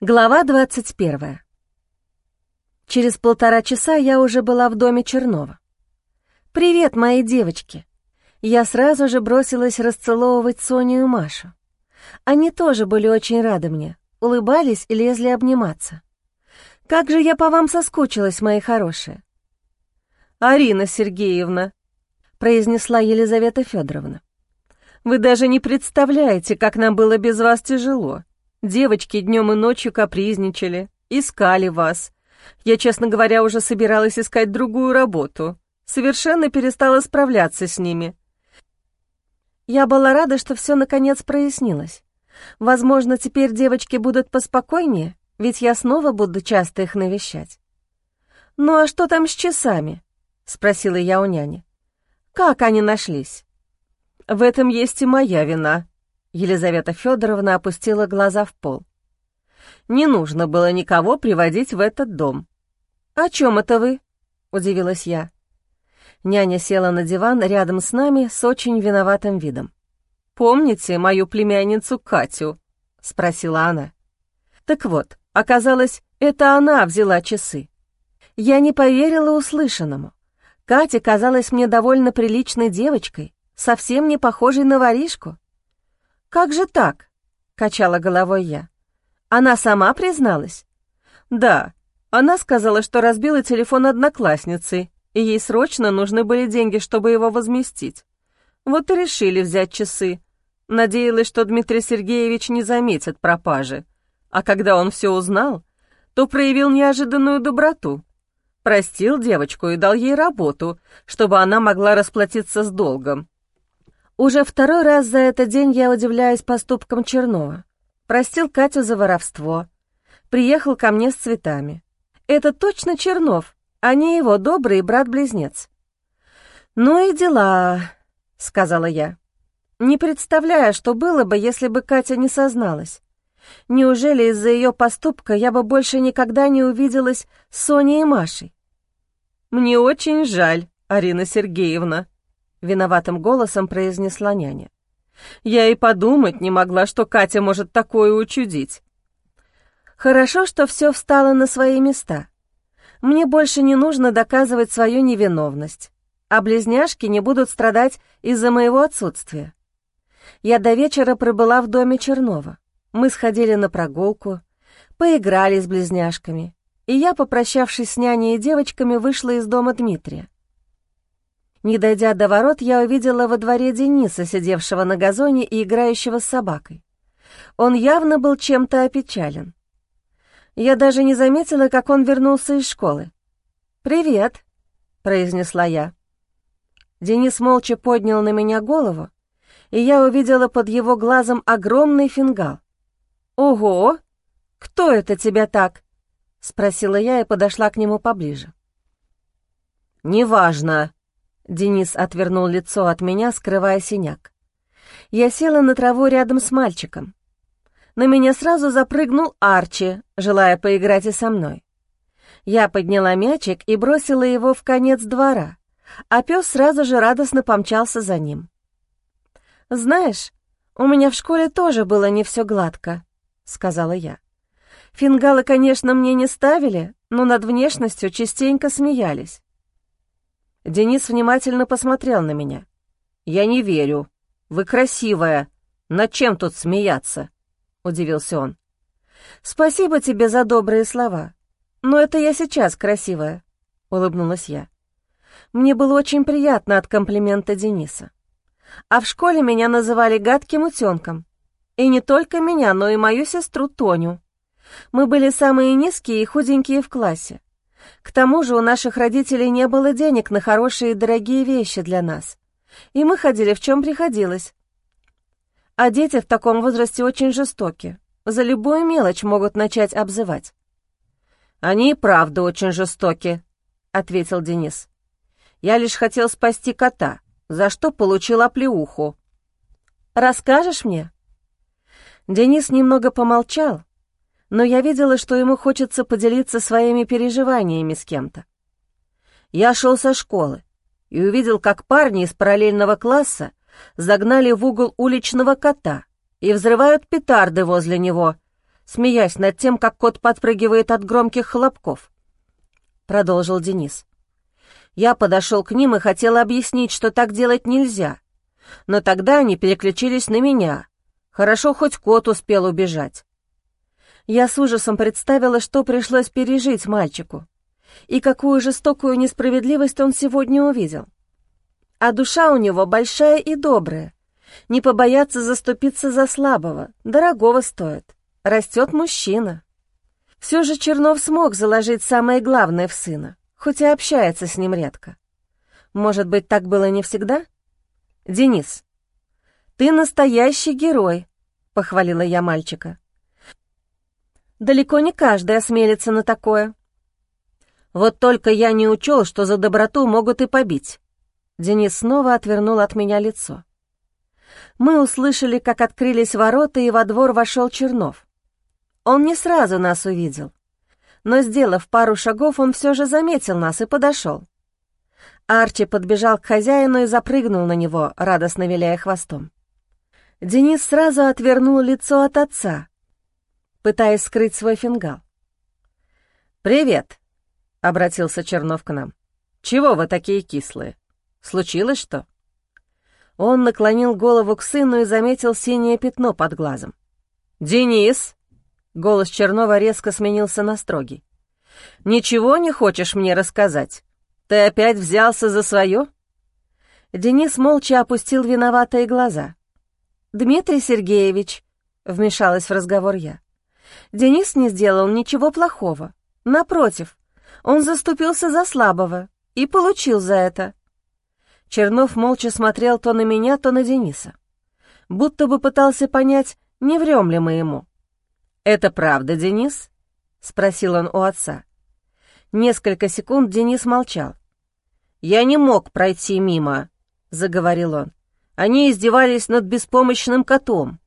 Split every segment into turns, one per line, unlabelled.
Глава 21. Через полтора часа я уже была в доме Чернова. «Привет, мои девочки!» Я сразу же бросилась расцеловывать Соню и Машу. Они тоже были очень рады мне, улыбались и лезли обниматься. «Как же я по вам соскучилась, мои хорошие!» «Арина Сергеевна», — произнесла Елизавета Федоровна, «вы даже не представляете, как нам было без вас тяжело. Девочки днем и ночью капризничали, искали вас. Я, честно говоря, уже собиралась искать другую работу. Совершенно перестала справляться с ними. Я была рада, что все наконец прояснилось. Возможно, теперь девочки будут поспокойнее, ведь я снова буду часто их навещать. «Ну а что там с часами?» — спросила я у няни. «Как они нашлись?» «В этом есть и моя вина», Елизавета Федоровна опустила глаза в пол. «Не нужно было никого приводить в этот дом». «О чем это вы?» — удивилась я. Няня села на диван рядом с нами с очень виноватым видом. «Помните мою племянницу Катю?» — спросила она. «Так вот, оказалось, это она взяла часы. Я не поверила услышанному. Катя казалась мне довольно приличной девочкой, совсем не похожей на воришку. «Как же так?» — качала головой я. «Она сама призналась?» «Да, она сказала, что разбила телефон одноклассницы, и ей срочно нужны были деньги, чтобы его возместить. Вот и решили взять часы. Надеялась, что Дмитрий Сергеевич не заметит пропажи. А когда он все узнал, то проявил неожиданную доброту. Простил девочку и дал ей работу, чтобы она могла расплатиться с долгом. Уже второй раз за этот день я удивляюсь поступкам Чернова. Простил Катю за воровство. Приехал ко мне с цветами. Это точно Чернов, а не его добрый брат-близнец. «Ну и дела», — сказала я. Не представляю, что было бы, если бы Катя не созналась. Неужели из-за ее поступка я бы больше никогда не увиделась с Соней и Машей? «Мне очень жаль, Арина Сергеевна», — виноватым голосом произнесла няня. «Я и подумать не могла, что Катя может такое учудить». «Хорошо, что все встало на свои места. Мне больше не нужно доказывать свою невиновность, а близняшки не будут страдать из-за моего отсутствия. Я до вечера пробыла в доме Чернова. Мы сходили на прогулку, поиграли с близняшками, и я, попрощавшись с няней и девочками, вышла из дома Дмитрия. Не дойдя до ворот, я увидела во дворе Дениса, сидевшего на газоне и играющего с собакой. Он явно был чем-то опечален. Я даже не заметила, как он вернулся из школы. «Привет», — произнесла я. Денис молча поднял на меня голову, и я увидела под его глазом огромный фингал. «Ого! Кто это тебя так?» — спросила я и подошла к нему поближе. «Неважно», Денис отвернул лицо от меня, скрывая синяк. Я села на траву рядом с мальчиком. На меня сразу запрыгнул Арчи, желая поиграть и со мной. Я подняла мячик и бросила его в конец двора, а пес сразу же радостно помчался за ним. «Знаешь, у меня в школе тоже было не все гладко», — сказала я. «Фингалы, конечно, мне не ставили, но над внешностью частенько смеялись. Денис внимательно посмотрел на меня. «Я не верю. Вы красивая. Над чем тут смеяться?» — удивился он. «Спасибо тебе за добрые слова. Но это я сейчас красивая», — улыбнулась я. Мне было очень приятно от комплимента Дениса. А в школе меня называли гадким утенком. И не только меня, но и мою сестру Тоню. Мы были самые низкие и худенькие в классе. К тому же у наших родителей не было денег на хорошие и дорогие вещи для нас. И мы ходили в чем приходилось. А дети в таком возрасте очень жестоки. За любую мелочь могут начать обзывать. «Они и правда очень жестоки», — ответил Денис. «Я лишь хотел спасти кота, за что получил оплеуху». «Расскажешь мне?» Денис немного помолчал, но я видела, что ему хочется поделиться своими переживаниями с кем-то. Я шел со школы и увидел, как парни из параллельного класса загнали в угол уличного кота и взрывают петарды возле него. смеясь над тем, как кот подпрыгивает от громких хлопков. Продолжил Денис. Я подошел к ним и хотел объяснить, что так делать нельзя. Но тогда они переключились на меня. Хорошо, хоть кот успел убежать. Я с ужасом представила, что пришлось пережить мальчику, и какую жестокую несправедливость он сегодня увидел. А душа у него большая и добрая. Не побояться заступиться за слабого, дорогого стоит. Растет мужчина. Все же Чернов смог заложить самое главное в сына, хоть и общается с ним редко. Может быть, так было не всегда? Денис, ты настоящий герой, похвалила я мальчика. Далеко не каждый осмелится на такое. Вот только я не учел, что за доброту могут и побить. Денис снова отвернул от меня лицо. Мы услышали, как открылись ворота, и во двор вошел Чернов. Он не сразу нас увидел, но, сделав пару шагов, он все же заметил нас и подошел. Арчи подбежал к хозяину и запрыгнул на него, радостно виляя хвостом. Денис сразу отвернул лицо от отца, пытаясь скрыть свой фингал. «Привет», — обратился Чернов к нам. «Чего вы такие кислые? Случилось что?» Он наклонил голову к сыну и заметил синее пятно под глазом. «Денис!» — голос Чернова резко сменился на строгий. «Ничего не хочешь мне рассказать? Ты опять взялся за свое?» Денис молча опустил виноватые глаза. «Дмитрий Сергеевич», — вмешалась в разговор я, Денис не сделал ничего плохого. Напротив, он заступился за слабого и получил за это. Чернов молча смотрел то на меня, то на Дениса. Будто бы пытался понять, не врем ли мы ему. «Это правда, Денис?» — спросил он у отца. Несколько секунд Денис молчал. «Я не мог пройти мимо», — заговорил он. «Они издевались над беспомощным котом.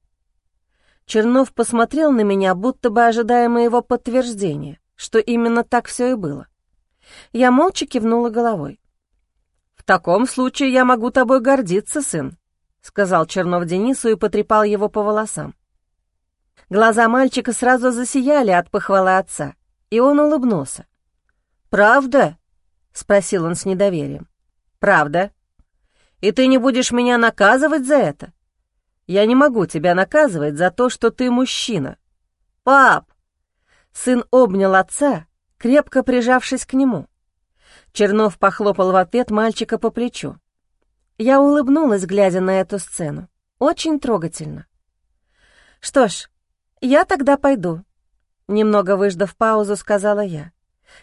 Чернов посмотрел на меня, будто бы ожидая моего подтверждения, что именно так все и было. Я молча кивнула головой. «В таком случае я могу тобой гордиться, сын», — сказал Чернов Денису и потрепал его по волосам. Глаза мальчика сразу засияли от похвалы отца, и он улыбнулся. «Правда?» — спросил он с недоверием. «Правда. И ты не будешь меня наказывать за это?» Я не могу тебя наказывать за то, что ты мужчина. Пап!» Сын обнял отца, крепко прижавшись к нему. Чернов похлопал в ответ мальчика по плечу. Я улыбнулась, глядя на эту сцену. Очень трогательно. «Что ж, я тогда пойду», — немного выждав паузу, сказала я.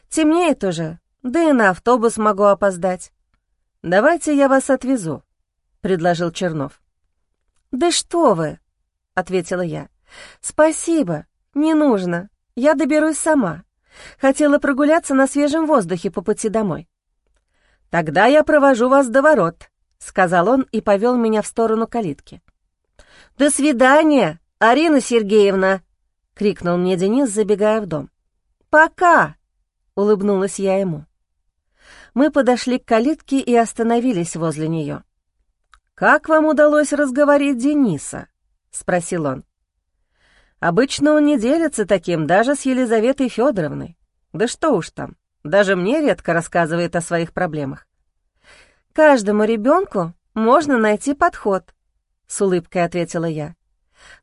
«Темнеет уже, да и на автобус могу опоздать». «Давайте я вас отвезу», — предложил Чернов. «Да что вы!» — ответила я. «Спасибо, не нужно. Я доберусь сама. Хотела прогуляться на свежем воздухе по пути домой». «Тогда я провожу вас до ворот», — сказал он и повел меня в сторону калитки. «До свидания, Арина Сергеевна!» — крикнул мне Денис, забегая в дом. «Пока!» — улыбнулась я ему. Мы подошли к калитке и остановились возле нее. «Как вам удалось разговорить Дениса?» — спросил он. «Обычно он не делится таким даже с Елизаветой Федоровной. Да что уж там, даже мне редко рассказывает о своих проблемах». «Каждому ребенку можно найти подход», — с улыбкой ответила я.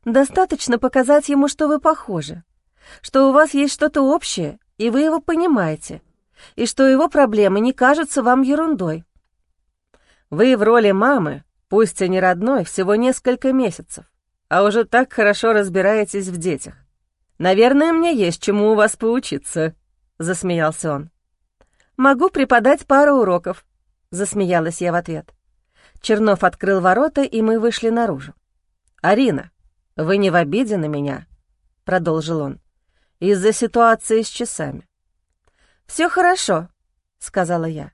«Достаточно показать ему, что вы похожи, что у вас есть что-то общее, и вы его понимаете, и что его проблемы не кажутся вам ерундой». «Вы в роли мамы Пусть и не родной, всего несколько месяцев, а уже так хорошо разбираетесь в детях. Наверное, мне есть чему у вас поучиться», — засмеялся он. «Могу преподать пару уроков», — засмеялась я в ответ. Чернов открыл ворота, и мы вышли наружу. «Арина, вы не в обиде на меня?» — продолжил он. «Из-за ситуации с часами». «Все хорошо», — сказала я.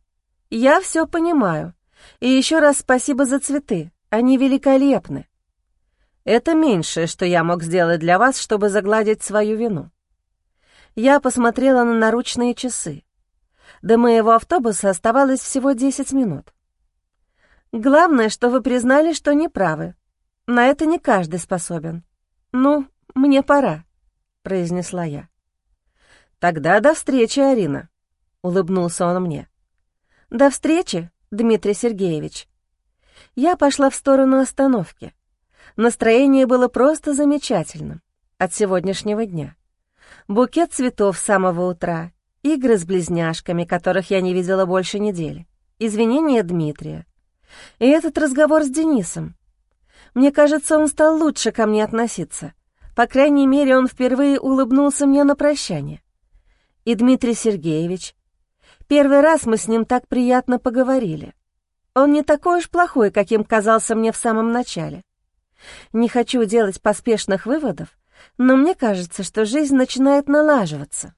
«Я все понимаю. И еще раз спасибо за цветы, они великолепны. Это меньшее, что я мог сделать для вас, чтобы загладить свою вину. Я посмотрела на наручные часы. До моего автобуса оставалось всего 10 минут. Главное, что вы признали, что не правы. На это не каждый способен. Ну, мне пора. — произнесла я. «Тогда до встречи, Арина», — улыбнулся он мне. «До встречи, Дмитрий Сергеевич». Я пошла в сторону остановки. Настроение было просто замечательным от сегодняшнего дня. Букет цветов с самого утра, игры с близняшками, которых я не видела больше недели, извинения Дмитрия. И этот разговор с Денисом. Мне кажется, он стал лучше ко мне относиться. По крайней мере, он впервые улыбнулся мне на прощание. И Дмитрий Сергеевич. Первый раз мы с ним так приятно поговорили. Он не такой уж плохой, каким казался мне в самом начале. Не хочу делать поспешных выводов, но мне кажется, что жизнь начинает налаживаться.